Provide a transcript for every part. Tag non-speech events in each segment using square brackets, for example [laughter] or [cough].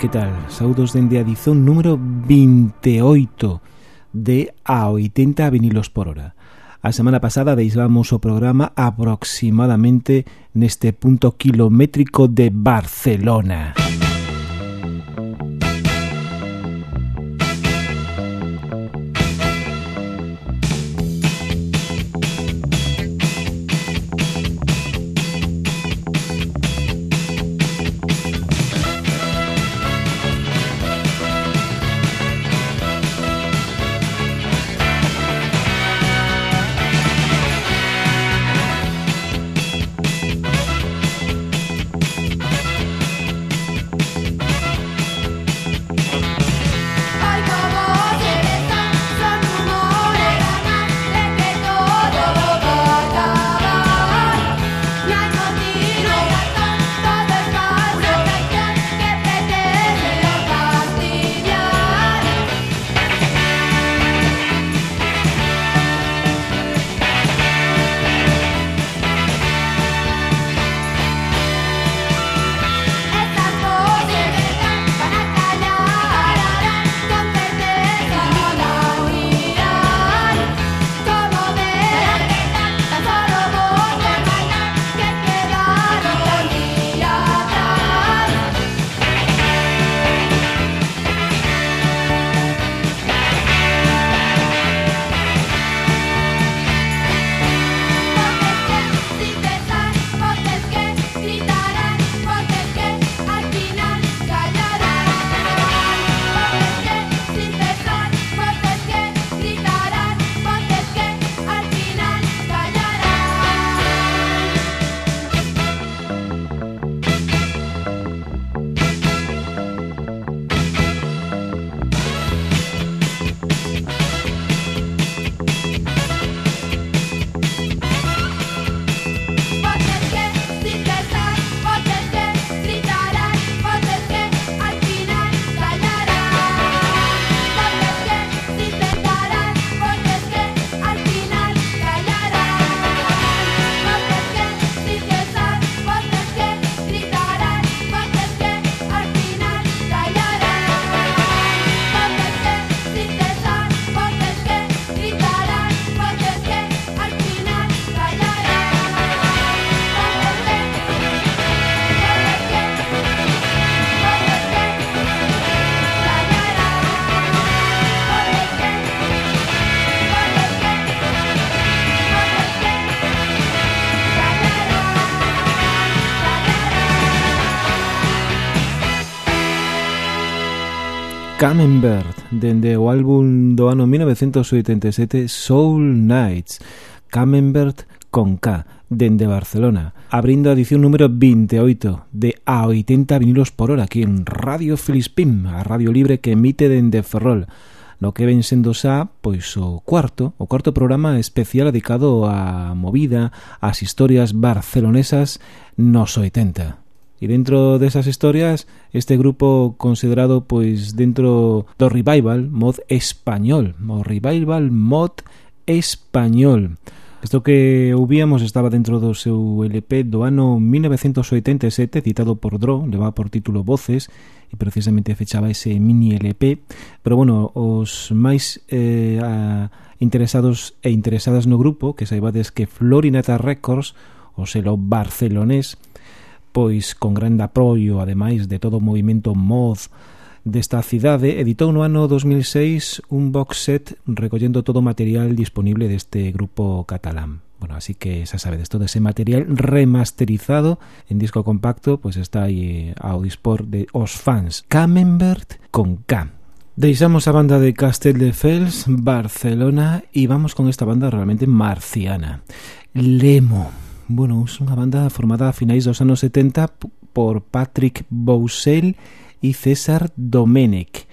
que tal? Saudos dende a dizón número 28 de a 80 vinilos por hora. A semana pasada deixamos o programa aproximadamente neste punto kilométrico de Barcelona. Música Camembert dende o álbum do ano 1987 Soul Nights. Camembert con K dende Barcelona. Abrindo a edición número 28 de A80 vinilos por hora aquí en Radio Filispín a radio libre que emite dende Ferrol. No que ven sendo xa pois o cuarto, o cuarto programa especial dedicado á movida, ás historias barcelonesas nos 80. E dentro desas historias, este grupo considerado pois dentro do revival mod español, o revival mod español. Isto que ouvíamos estaba dentro do seu LP do ano 1987, citado por Dro, levaba por título Voces, e precisamente fechaba ese mini LP. Pero bueno, os máis eh, a, interesados e interesadas no grupo, que saibades que Florinata Records, o selo barcelonés, pois con grande apoio, ademais de todo o movimento mod desta cidade, editou no ano 2006 un box set recollendo todo o material disponible deste grupo catalán. Bueno, así que xa sabedes, todo ese material remasterizado en disco compacto pois pues está aí eh, ao dispor de os fans Camembert con K. Deixamos a banda de Castelldefels, Barcelona, e vamos con esta banda realmente marciana. Lemo. Bueno, unha banda formada a finais dos anos 70 por Patrick Bousel e César Domenech.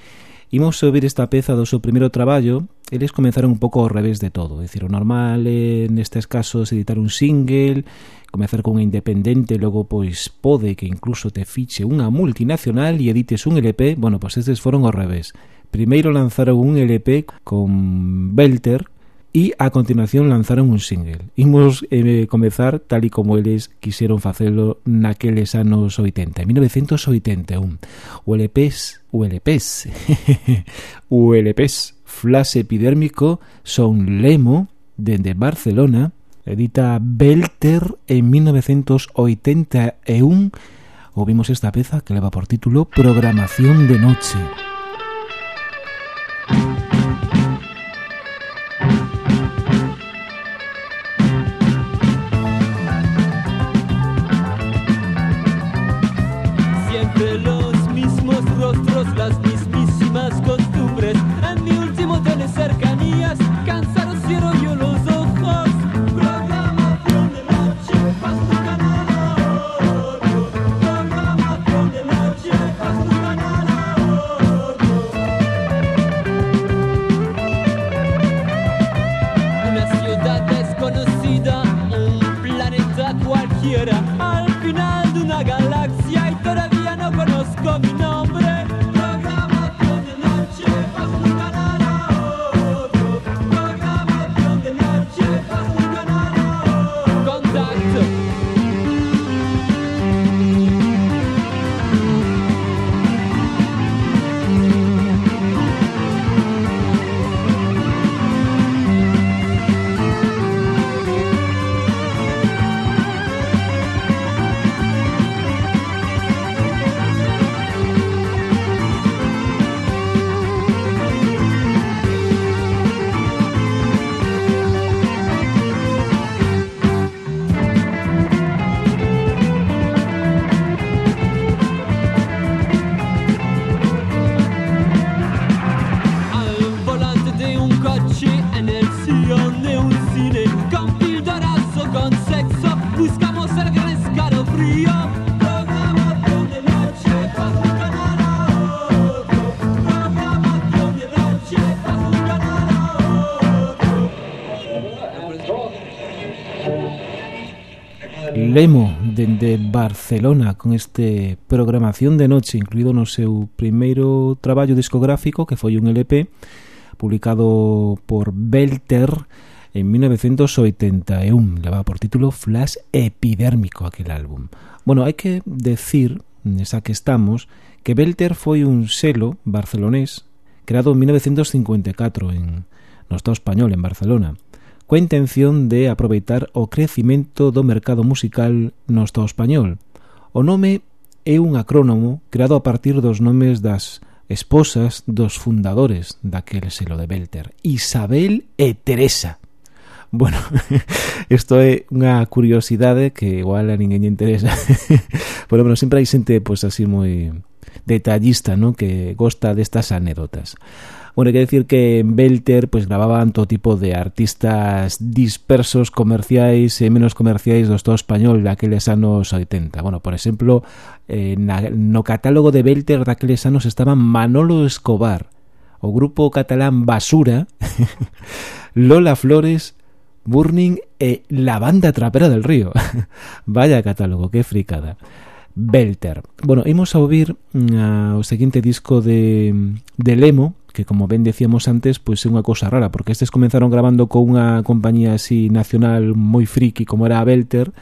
Imos ouvir esta peza do seu primeiro traballo Eles comenzaron un pouco ao revés de todo É dicir, o normal eh, nestes casos editar un single Comezar con independente Logo, pois, pode que incluso te fiche unha multinacional E edites un LP Bueno, pois estes foron ao revés. Primeiro lanzaron un LP con Belter e a continuación lanzaron un single. Imos eh, comezar tal e como eles quixeron facelo naqueles anos 80, 1981. O LPs, o LPs, o [laughs] LPs Flash Epidérmico son Lemo, dende Barcelona, edita Belter en 1981, ouvimos esta peza que leva por título Programación de Noche. Lemo dende Barcelona con este programación de noche incluído no seu primeiro traballo discográfico que foi un LP publicado por Belter en 1981 levaba por título Flash Epidérmico aquel álbum. Bueno, hai que decir nesa que estamos que Belter foi un selo barcelonés creado en 1954 en, no Estado español, en Barcelona coa intención de aproveitar o crecimento do mercado musical no Estado español. O nome é un acrónomo creado a partir dos nomes das esposas dos fundadores daquel selo de Belter, Isabel e Teresa. [laughs] Bueno, [laughs] isto é unha curiosidade que igual a ninguén interesa. [laughs] Por lo menos sempre hai xente pois así moi detallista, non? Que gosta destas anécdotas. Bueno, hay que decir que en Belter pues grababan todo tipo de artistas dispersos, comerciais e menos comerciais do Estado español daqueles anos 80. Bueno, por exemplo, eh, na, no catálogo de Belter daqueles anos estaban Manolo Escobar, o grupo catalán Basura, [laughs] Lola Flores, Burning e la banda trapera del río. [laughs] Vaya catálogo, que fricada. Belter. Bueno, imos a ouvir uh, o seguinte disco de, de Lemo, que como ben decíamos antes, pois é unha cousa rara, porque estes comenzaron grabando con unha compañía así nacional moi friki como era a Belter,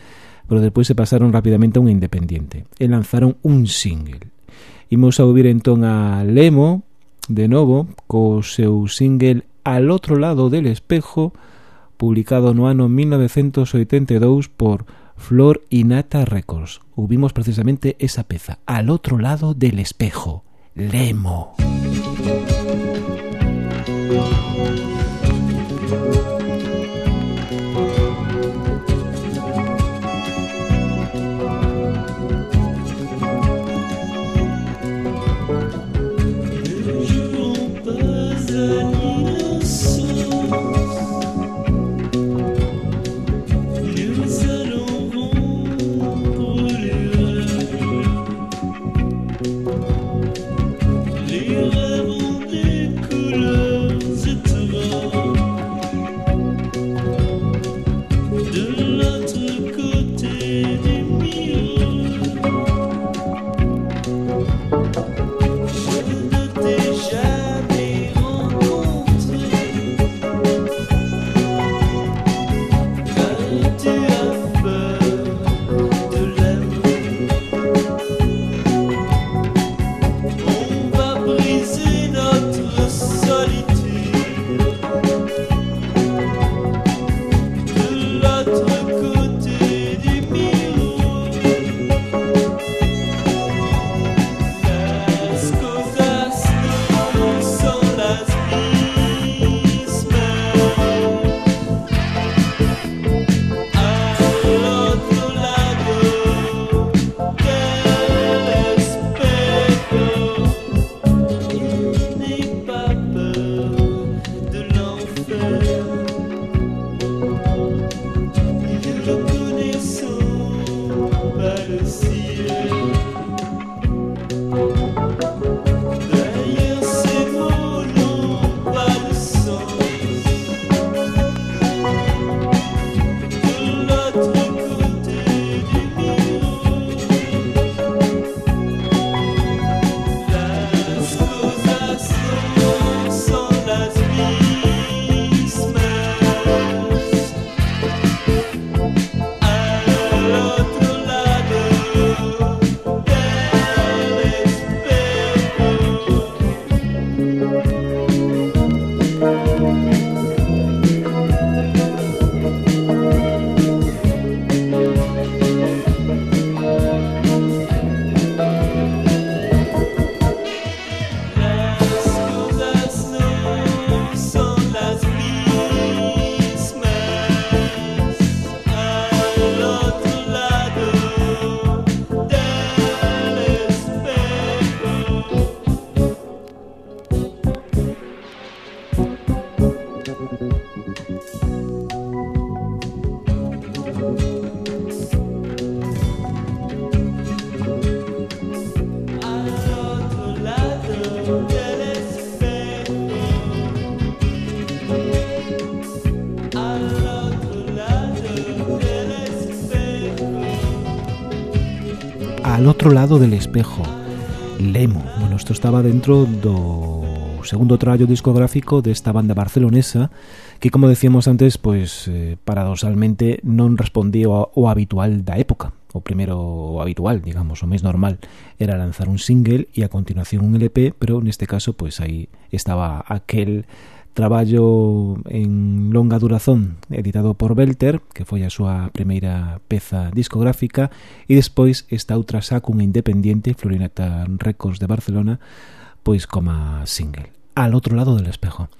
pero despois se pasaron rapidamente a unha independiente e lanzaron un single. Imos a ouvir entón a Lemo, de novo, co seu single Al outro lado del espejo, publicado no ano 1982 por Flor y Nata Records. Ubimos precisamente esa peza, Al otro lado del espejo, Lemo. outro lado del espejo Lemo. Bueno, isto estaba dentro do segundo traballo discográfico desta banda barcelonesa que como decíamos antes pois eh, paradoxalmente non respondía ao, ao habitual da época. O primeiro o habitual, digamos, o máis normal era lanzar un single e a continuación un LP, pero neste caso pois aí estaba aquel traballo en longa durazón editado por Belter, que foi a súa primeira peza discográfica, e despois esta outra sacun independente, Florinata Records de Barcelona, pois como single. Al outro lado del espejo.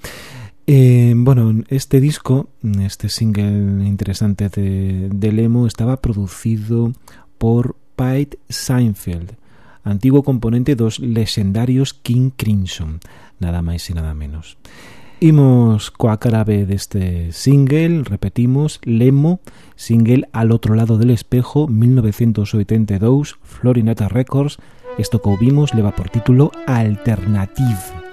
Eh, bueno, este disco, este single interesante de, de Lemo, estaba producido por Pete Seinfeld, antigo componente dos lexendarios King Crimson, nada máis e nada menos. Imos coa cara B deste single, repetimos, Lemo, single Al otro lado del espejo, 1982, Florinata Records. Esto que ouvimos leva por título Alternative.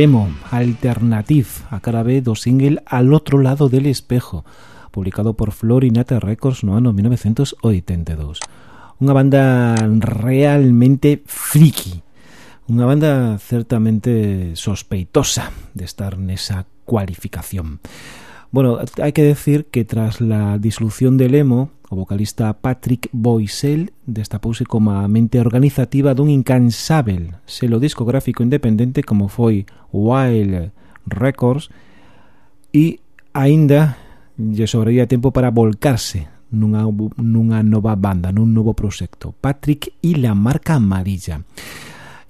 Lemo, Alternative, a cara B do single Al outro lado del espejo, publicado por Florinata Records no ano 1982. Unha banda realmente friki, unha banda certamente sospeitosa de estar nesa cualificación. Bueno, hai que decir que tras la disolución de Lemo, o vocalista Patrick Boisel destapouse como a mente organizativa dun incansável selo discográfico independente como foi Wild Records e aínda lle sobraría tempo para volcarse nunha, nunha nova banda, nun novo proxecto. Patrick e la marca amarilla.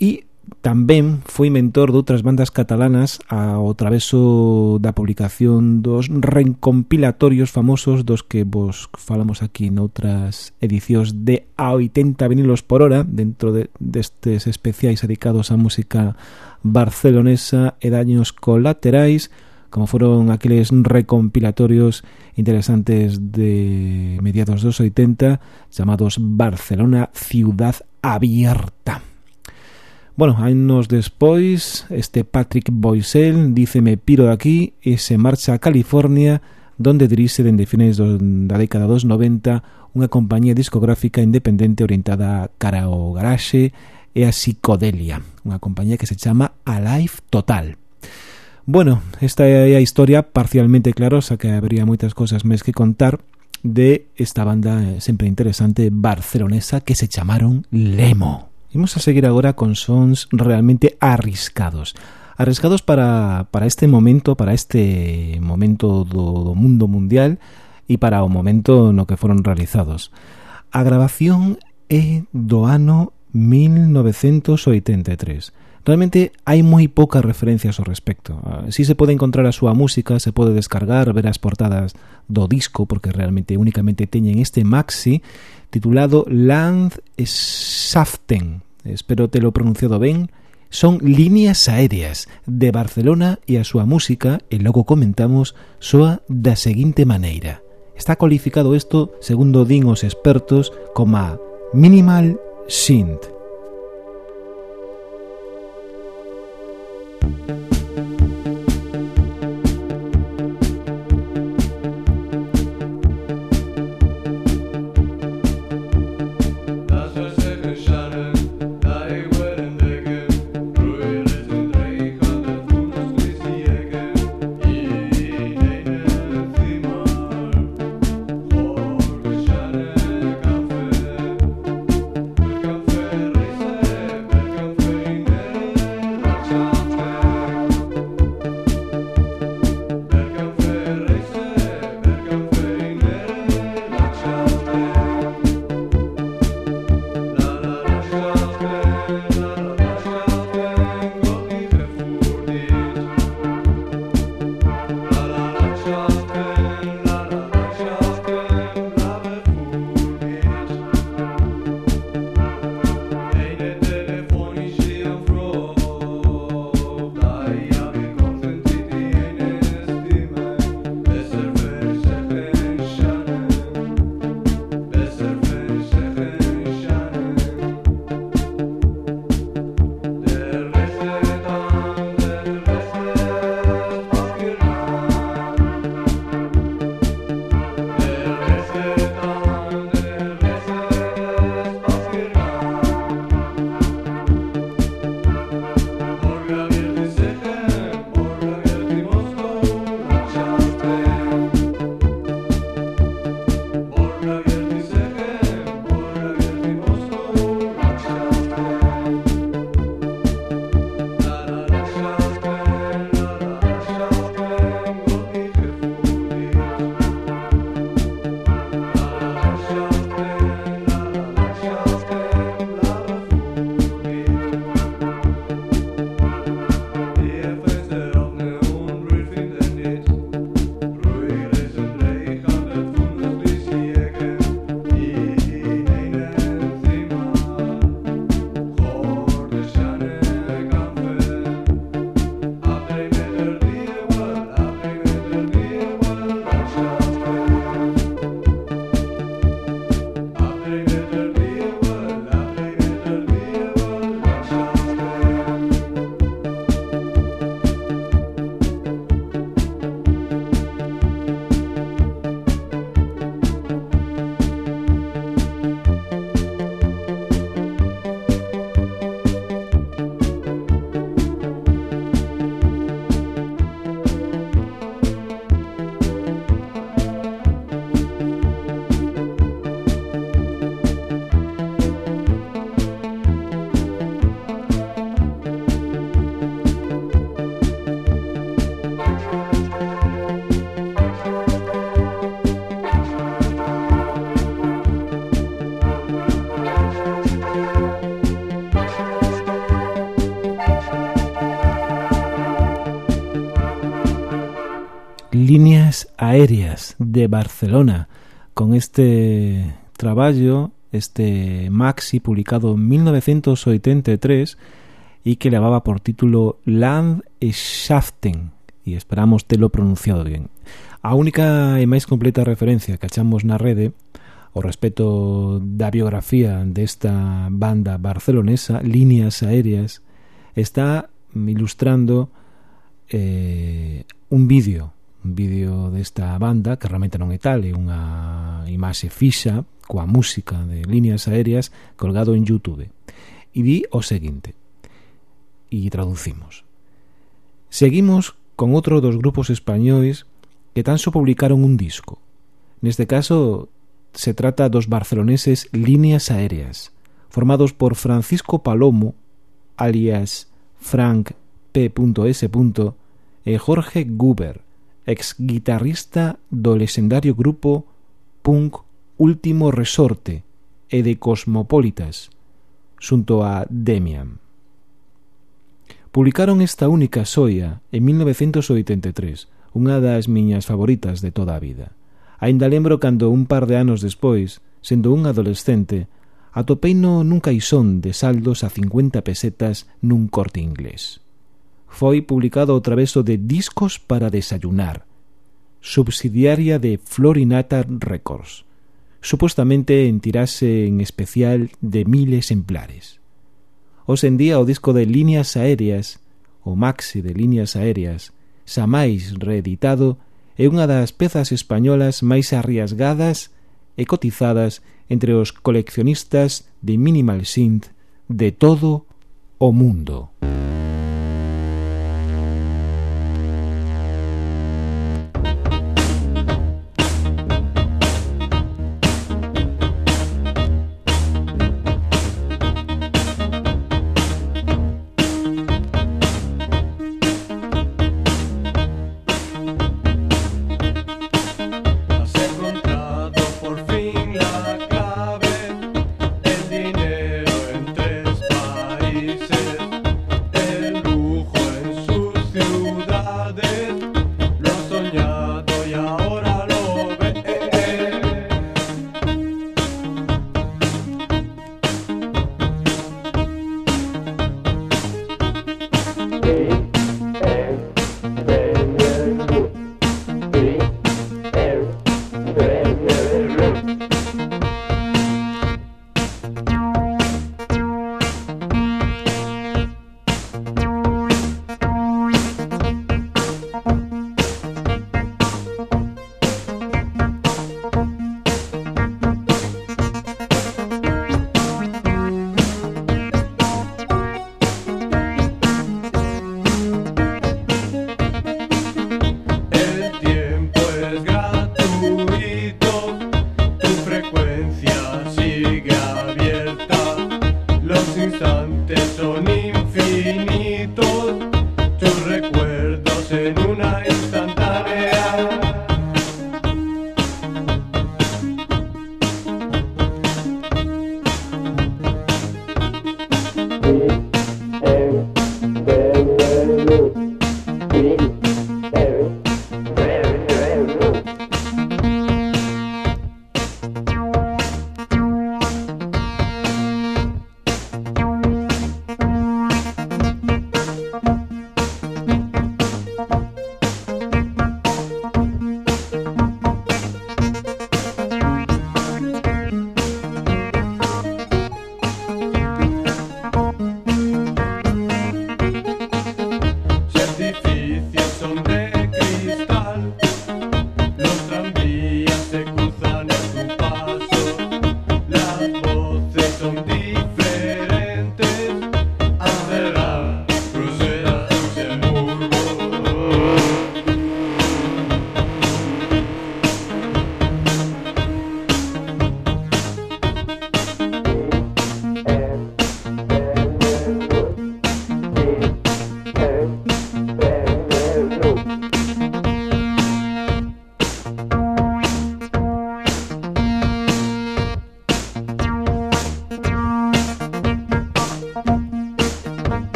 E Tamén foi mentor de outras bandas catalanas ao traveso da publicación dos recompilatorios famosos dos que vos falamos aquí noutras edicións de A80 vinilos por hora dentro de, destes especiais dedicados á música barcelonesa e daños colaterais como foron aqueles recompilatorios interesantes de mediados dos 80 chamados Barcelona Ciudad Abierta. Bueno, anos nos despois, este Patrick Boisel dice me piro de aquí e se marcha a California donde dirixe dende fines do, da década dos 90 unha compañía discográfica independente orientada cara ao garaxe e a psicodelia, unha compañía que se chama Alive Total. Bueno, esta é a historia parcialmente clarosa que habría moitas cousas máis que contar de esta banda eh, sempre interesante barcelonesa que se chamaron Lemo. Imos a seguir agora con sons realmente arriscados. Arriscados para, para este momento, para este momento do, do mundo mundial e para o momento no que foron realizados. A grabación é do ano 1983. Realmente hai moi poucas referencias ao respecto. Ah, si se pode encontrar a súa música, se pode descargar, ver as portadas do disco, porque realmente únicamente teñen este maxi titulado Land Saften espero te lo pronunciado ben, son Líneas Aéreas de Barcelona e a súa música, e logo comentamos, soa da seguinte maneira. Está cualificado isto, segundo din os expertos, como minimal synth. de Barcelona. Con este traballo, este maxi publicado en 1983 e que levaba por título Landschaften e esperamos telo pronunciado bien. A única e máis completa referencia que achamos na rede o respecto da biografía desta banda barcelonesa, Líneas Aéreas, está ilustrando eh, un vídeo un vídeo desta banda que realmente non é tal, é unha imaxe fixa coa música de líneas aéreas colgado en Youtube. E di o seguinte e traducimos. Seguimos con outro dos grupos españois que tan só publicaron un disco. Neste caso se trata dos barceloneses Líneas Aéreas formados por Francisco Palomo alias Frank P.S. e Jorge Guber ex guitarrista do lexendario grupo punk Último Resorte e de Cosmopolitas, xunto a Demian. Publicaron esta única soia en 1983, unha das miñas favoritas de toda a vida. Ainda lembro cando un par de anos despois, sendo un adolescente, atopeino nun caixón de saldos a 50 pesetas nun corte inglés foi publicado ao traveso de Discos para Desayunar, subsidiaria de Florinata Records, supostamente en tirase en especial de mil exemplares. Os en día o disco de Líneas Aéreas, o maxi de Líneas Aéreas, xa máis reeditado, é unha das pezas españolas máis arriesgadas e cotizadas entre os coleccionistas de minimal synth de todo o mundo. Música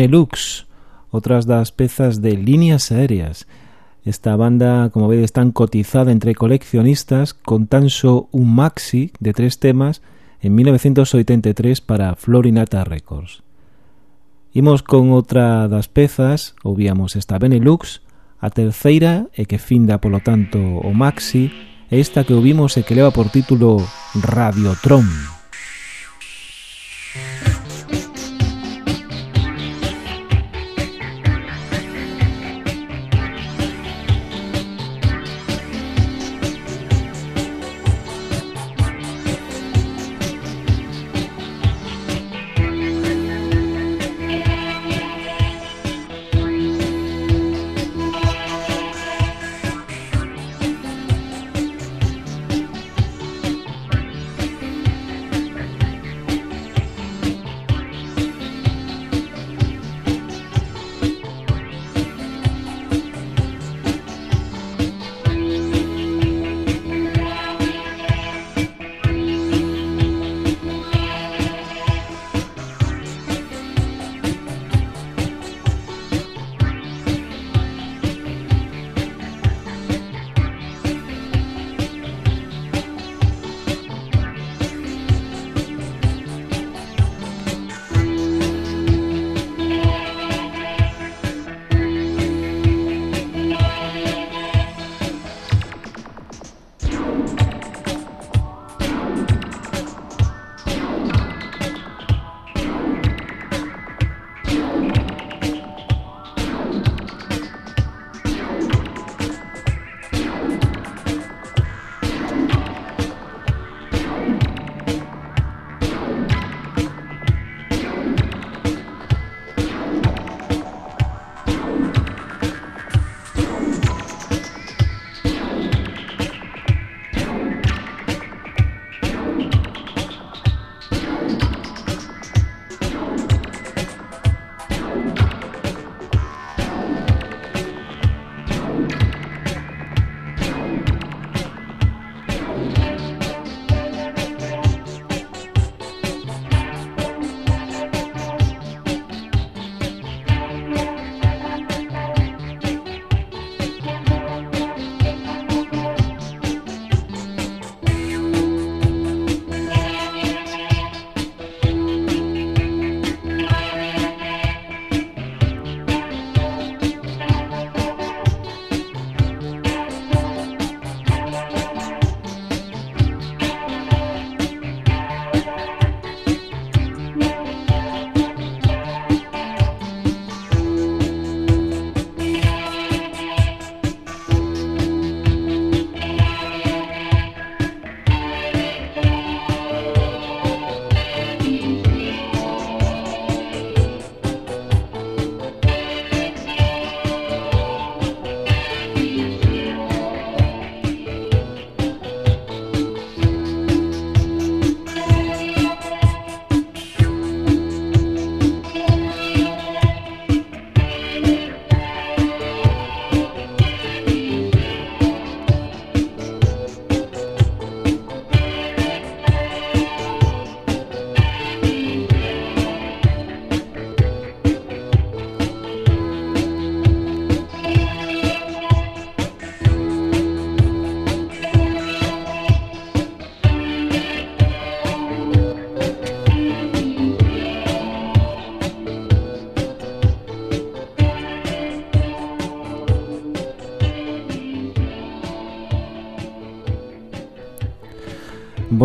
Benelux, outras das pezas de líneas aéreas. Esta banda, como vedes, tan cotizada entre coleccionistas con tan só un maxi de tres temas en 1983 para Florinata Records. Imos con outra das pezas, ouvíamos esta Benelux, a terceira e que finda, polo tanto, o maxi, esta que ouvimos e que leva por título Radiotron. Radiotron.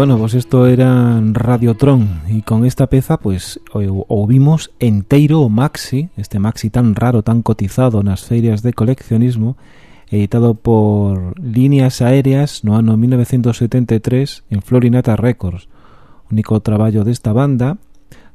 bueno, pues esto era Radiotron y con esta peza pues ouvimos enteiro o maxi, este maxi tan raro, tan cotizado nas feiras de coleccionismo, editado por Líneas Aéreas no ano 1973 en Florinata Records. Único traballo desta banda,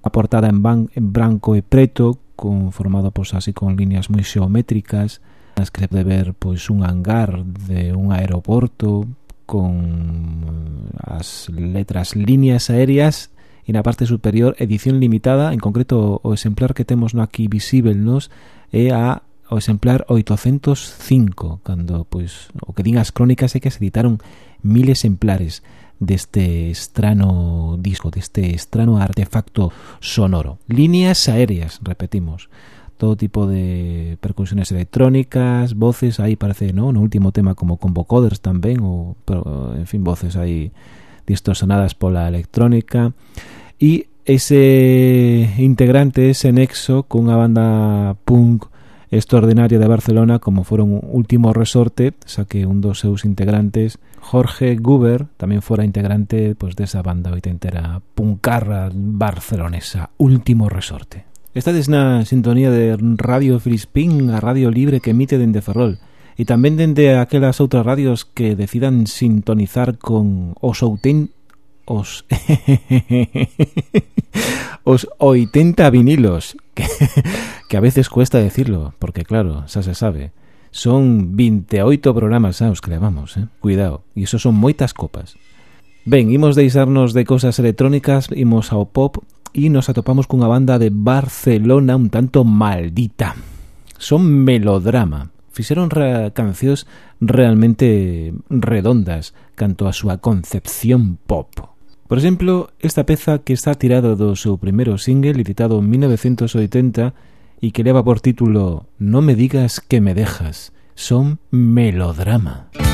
a portada en, ban en branco e preto, con formado pois así con líneas moi xeométricas, nas que se pode ver pois un hangar de un aeroporto, con as letras líneas aéreas e na parte superior edición limitada, en concreto o exemplar que temos no aquí visível nos é a o exemplar 805, cando pois o que din as crónicas é que se editaron mil exemplares deste estrano disco, deste estrano artefacto sonoro. Líneas aéreas, repetimos. Todo tipo de percusiones electrónicas, voces, aí parece, ¿no? No último tema como con vocoders tamén, ou, pero, en fin, voces aí distorsionadas pola electrónica. E ese integrante, ese nexo cunha banda punk extraordinaria de Barcelona como foron Último Resorte, xa que un dos seus integrantes, Jorge Guber, tamén fora integrante pois, desa banda oitentera puncarra barcelonesa, Último Resorte. Estades na sintonía de Radio Frispín, a radio libre que emite dende Ferrol e tamén dende aquelas outras radios que decidan sintonizar con os outen os [laughs] os 80 vinilos que, que a veces cuesta decirlo porque claro, xa se sabe son 28 programas xa os que levamos, eh? cuidado e iso son moitas copas Ben, imos deixarnos de cosas electrónicas, imos ao pop e nos atopamos cunha banda de Barcelona un tanto maldita. Son melodrama. Fixeron re cancións realmente redondas canto a súa concepción pop. Por exemplo, esta peza que está tirada do seu primeiro single editado en 1980 e que leva por título No me digas que me dejas, son melodrama. Música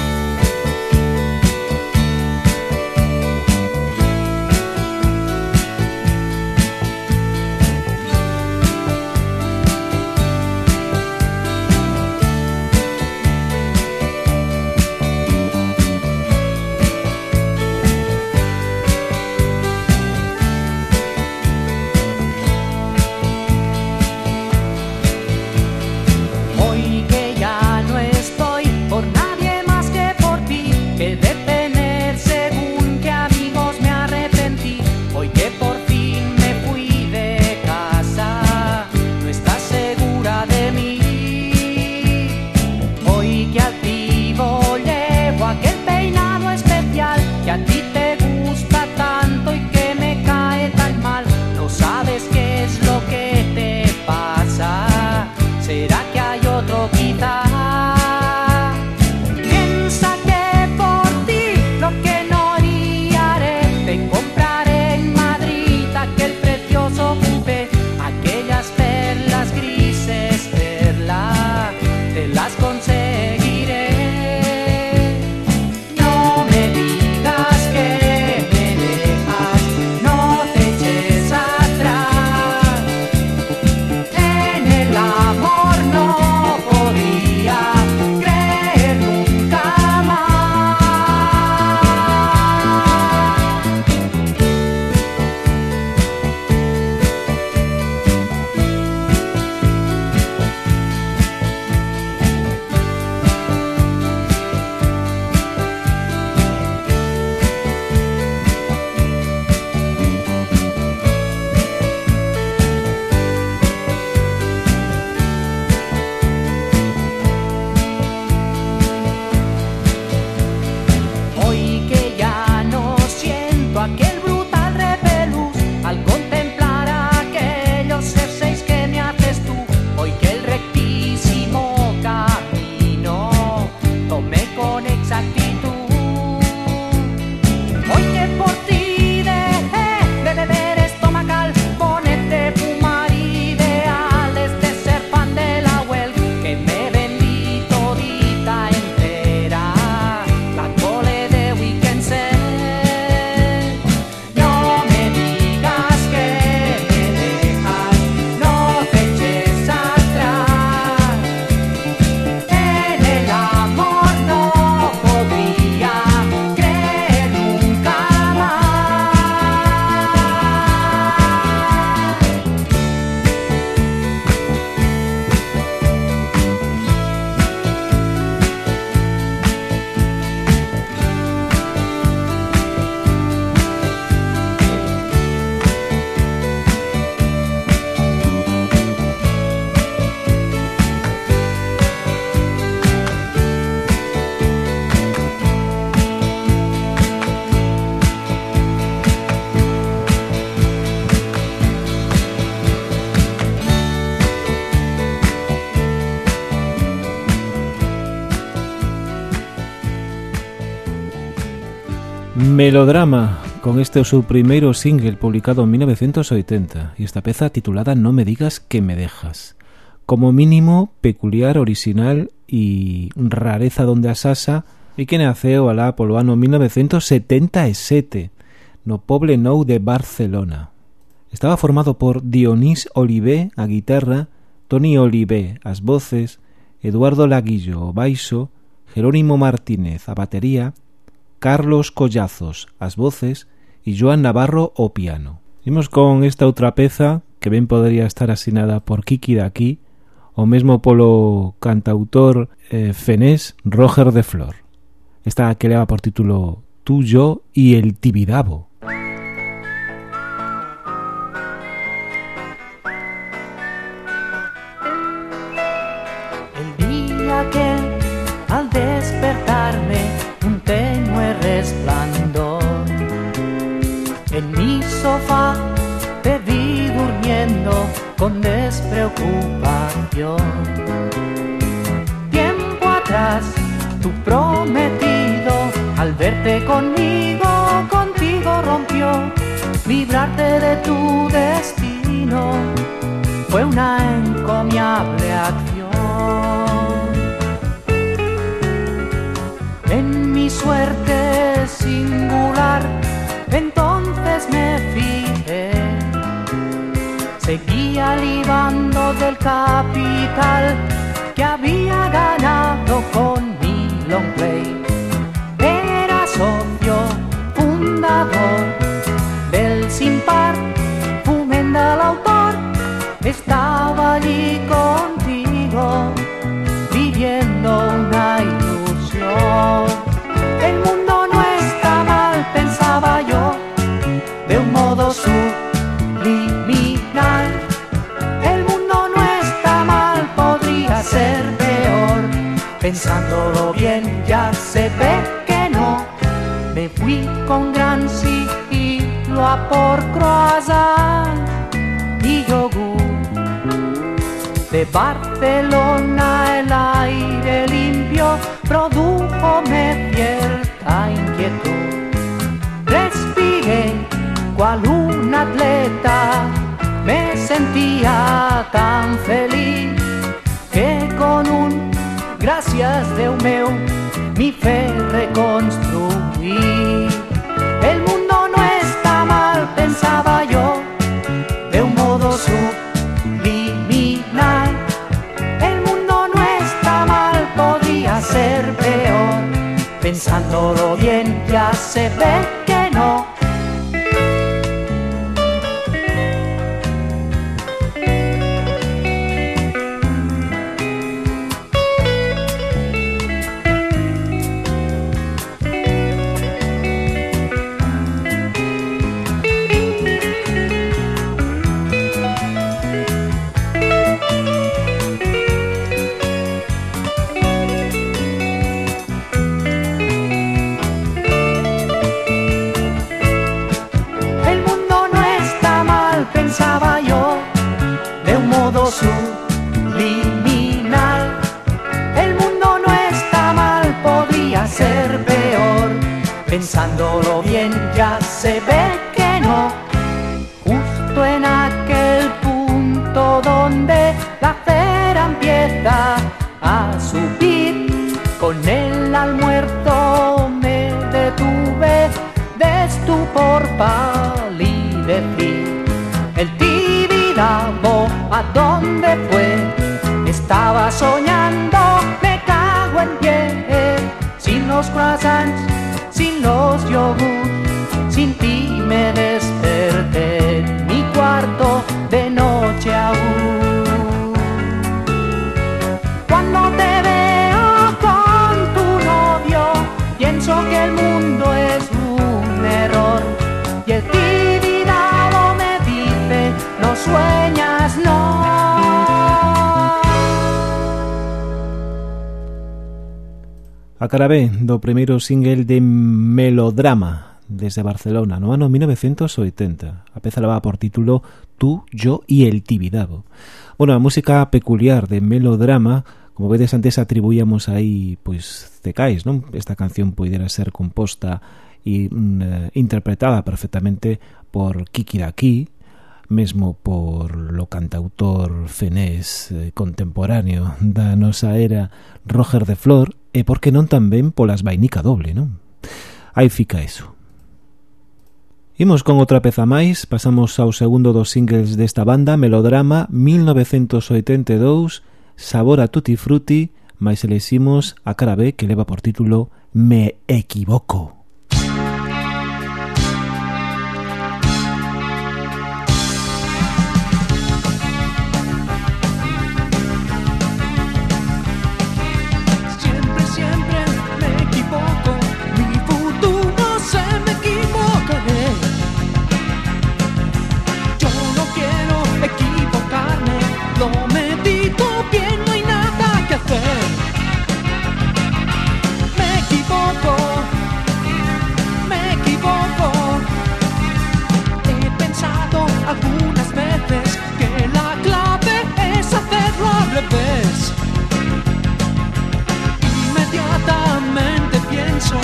Melodrama, con este o seu primeiro single publicado en 1980 e esta peza titulada No me digas que me dejas. Como mínimo, peculiar, original e rareza donde asasa e que naceu alá polo ano 1977 no Poble Nou de Barcelona. Estaba formado por Dionís Olivé a guitarra, Toni Olivé as voces, Eduardo Laguillo o baixo, Jerónimo Martínez a batería e Carlos Collazos as voces e Joan Navarro o piano. Imos con esta outra peza que ben podería estar asinada por Kiki daqui o mesmo polo cantautor eh, fenés Roger de Flor. Esta que leva por título Tuyo y el Tibidabo. Tiempo atrás, tu prometido, al verte conmigo, contigo rompió. Librarte de tu destino fue una encomiable acción. en mi suerte singular, del capital Barcelona pensándolo bien ya se ve A cara B do primeiro single de Melodrama desde Barcelona no ano 1980. A peza leva por título Tú, yo y el Tibidabo. Bueno, música peculiar de Melodrama Como vedes antes atribuíamos aí pois cecais, non? Esta canción poidera ser composta e interpretada perfectamente por Kiki Daki, mesmo por lo cantautor fenés eh, contemporáneo da nosa era Roger de Flor e por que non tamén polas vainica doble, non? Aí fica eso. Imos con outra peza máis, pasamos ao segundo dos singles desta banda, Melodrama 1982, Sabor a Tutti Frutti, mais eleximos a cara B que leva por título Me Equivoco. revés. Inmediatamente pienso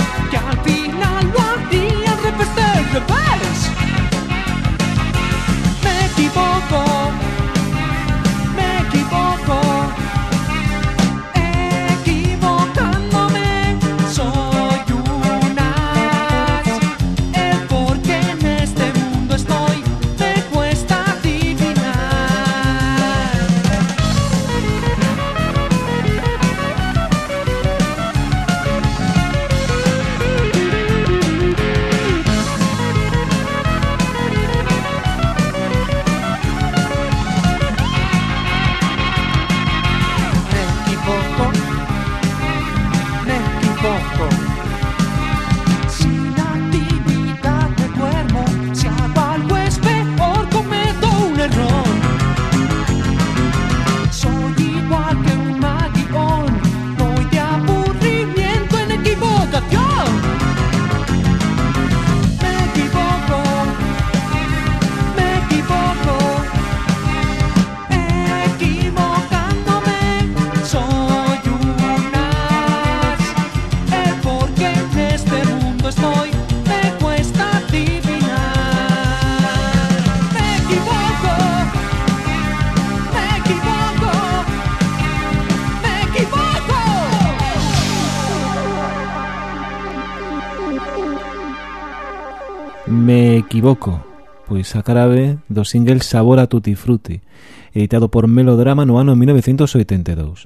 Loco, pois a carave do single Sabor a Tutti Frutti, editado por Melodrama no ano 1982,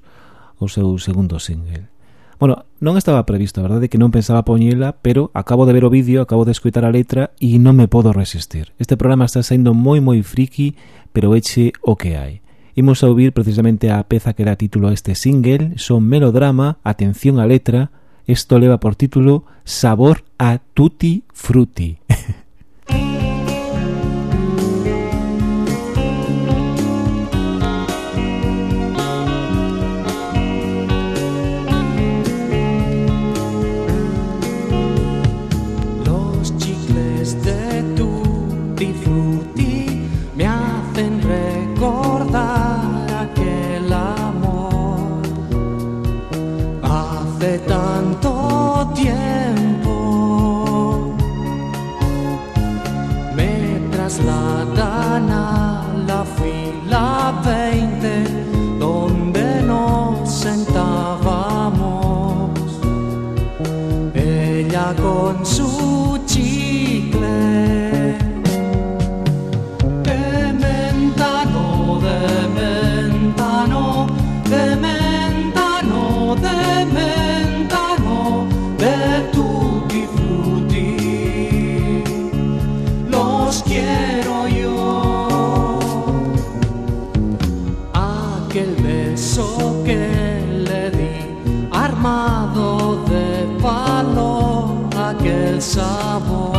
o seu segundo single. Bueno, non estaba previsto, a verdade que non pensaba poñela, pero acabo de ver o vídeo, acabo de escutar a letra e non me podo resistir. Este programa está saindo moi moi friki, pero eche o que hai. Imos a ouvir precisamente a peza que dá título a este single, son melodrama, atención á letra, isto leva por título Sabor a Tutti Frutti. [laughs] beso que le di, armado de palo, aquel sabor.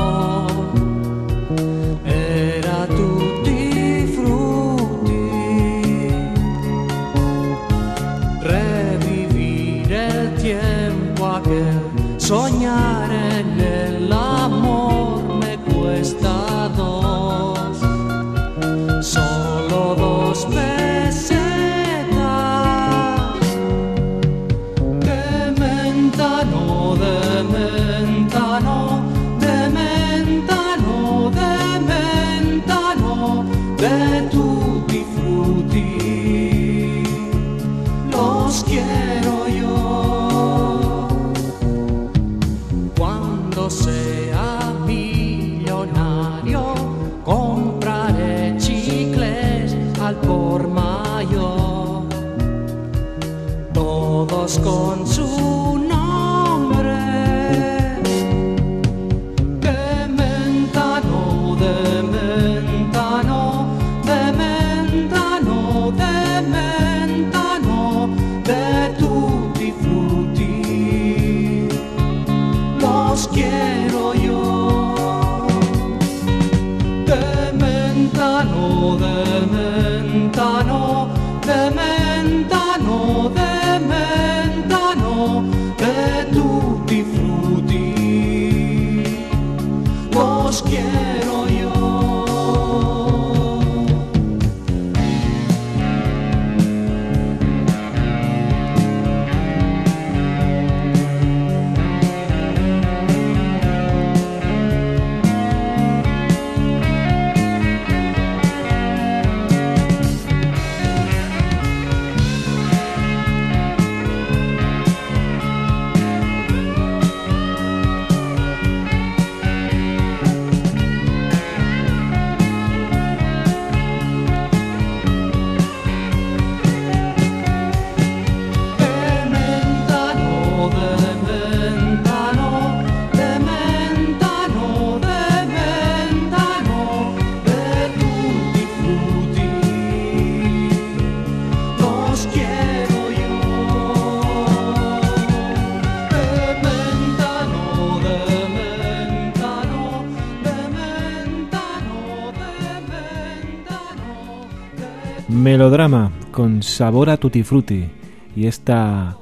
melodrama con sabor a tutti frutti y esta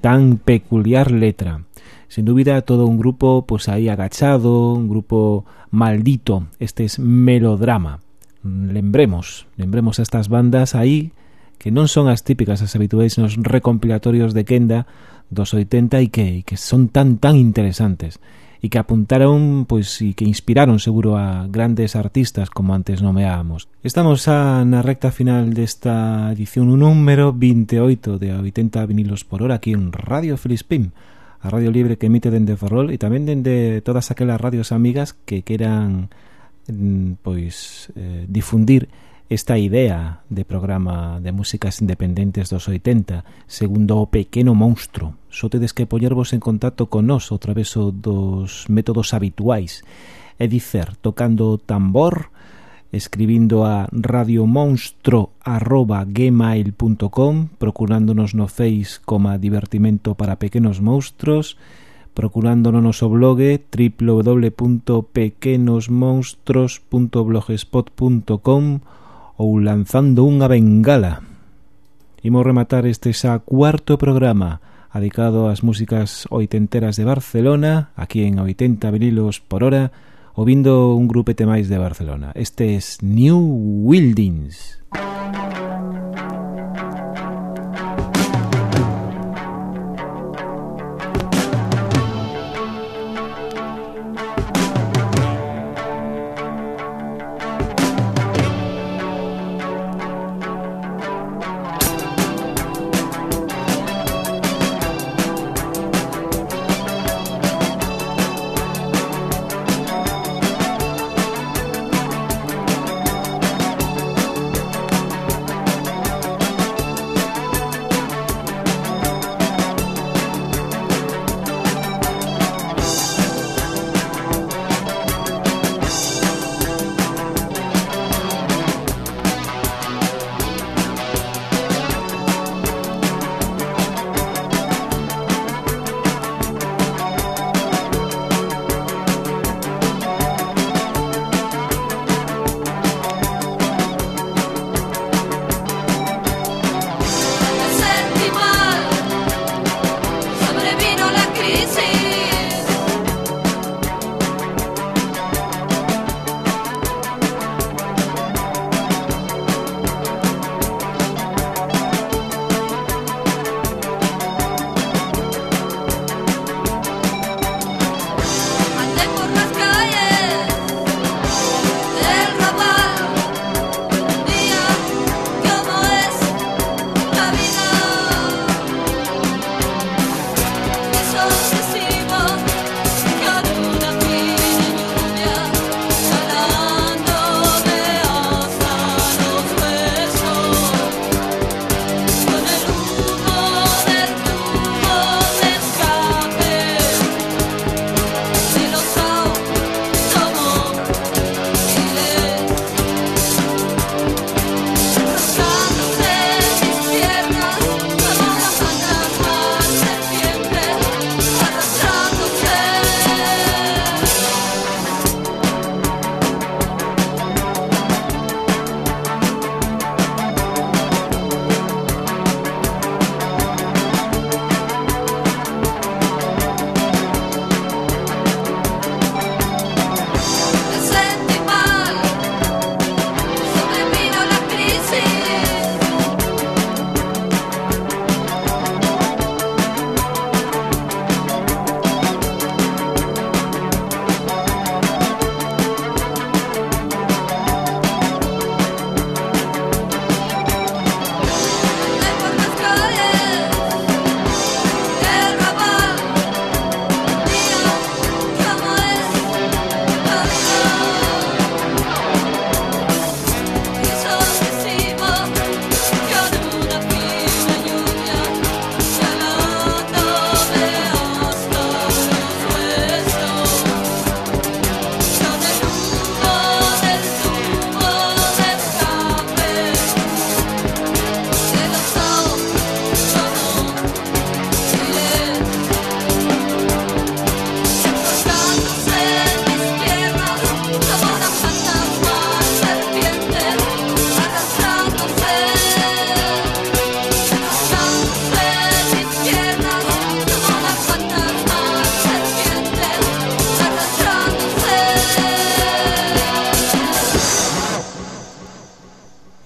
tan peculiar letra. Sin duda todo un grupo pues ahí agachado, un grupo maldito. Este es melodrama. Lembremos, lembremos a estas bandas aí que non son as típicas as habituais nos recompilatorios de Kenda dos 80 e que, e que son tan tan interesantes e que apuntaron pois e que inspiraron seguro a grandes artistas como antes nomeábamos. Estamos a, na recta final desta edición número 28 de 80 vinilos por hora aquí en Radio Felispim, a radio libre que emite dende Ferrol e tamén dende todas aquelas radios amigas que queran mm, pois eh, difundir esta idea de programa de músicas independentes dos 80, segundo o Pequeno Monstro. Só tedes que poñervos en contacto con nós o traveso dos métodos habituais, é dicer, tocando o tambor, escribindo a radiomonstro.gmail.com, procurándonos no Face como divertimento para pequenos monstros, procurándonos no noso blog eh, www.pequenosmonstros.blogspot.com ou lanzando unha bengala. Imos rematar este xa cuarto programa adicado ás músicas oitenteras de Barcelona, aquí en 80 vinilos por hora, ouvindo un grupete máis de Barcelona. Este es New Wildings. Música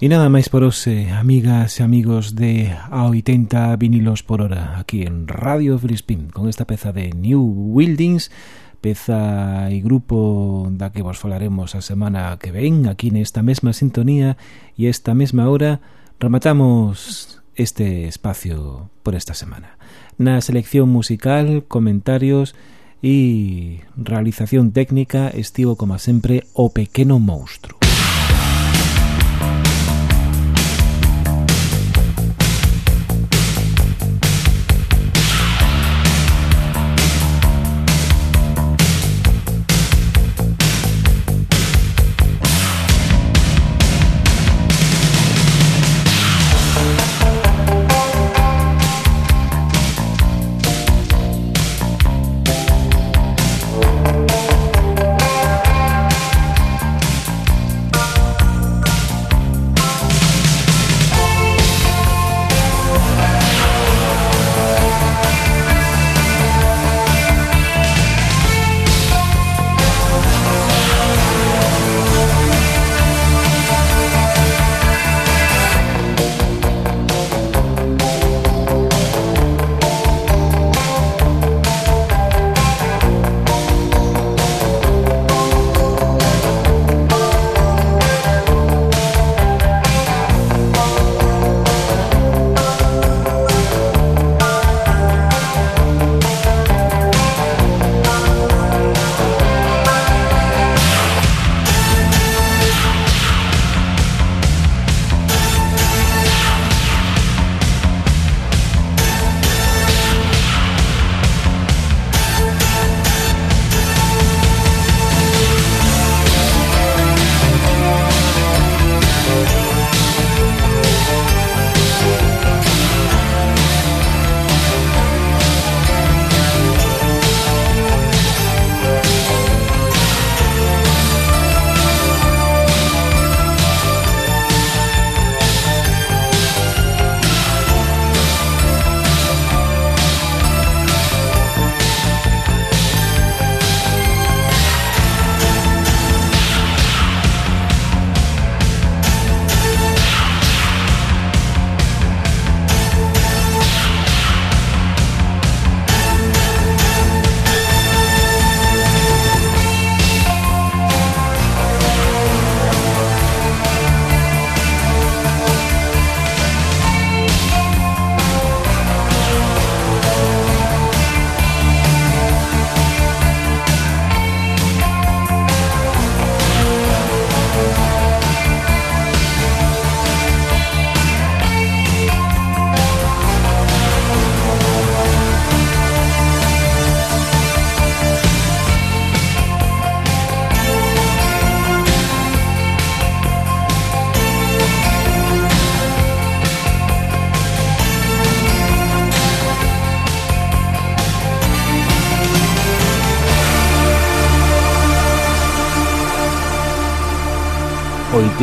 E nada máis por hoxe, amigas e amigos de A80 vinilos por hora, aquí en Radio Frispin, con esta peza de New Wildings, peza e grupo da que vos falaremos a semana que ven, aquí nesta mesma sintonía e esta mesma hora, rematamos este espacio por esta semana. Na selección musical, comentarios e realización técnica estivo, como sempre, o pequeno monstro.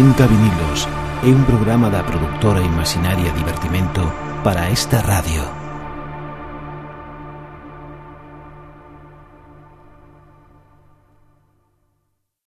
80 vinilos é un programa da productora imaginaria Divertimento para esta radio.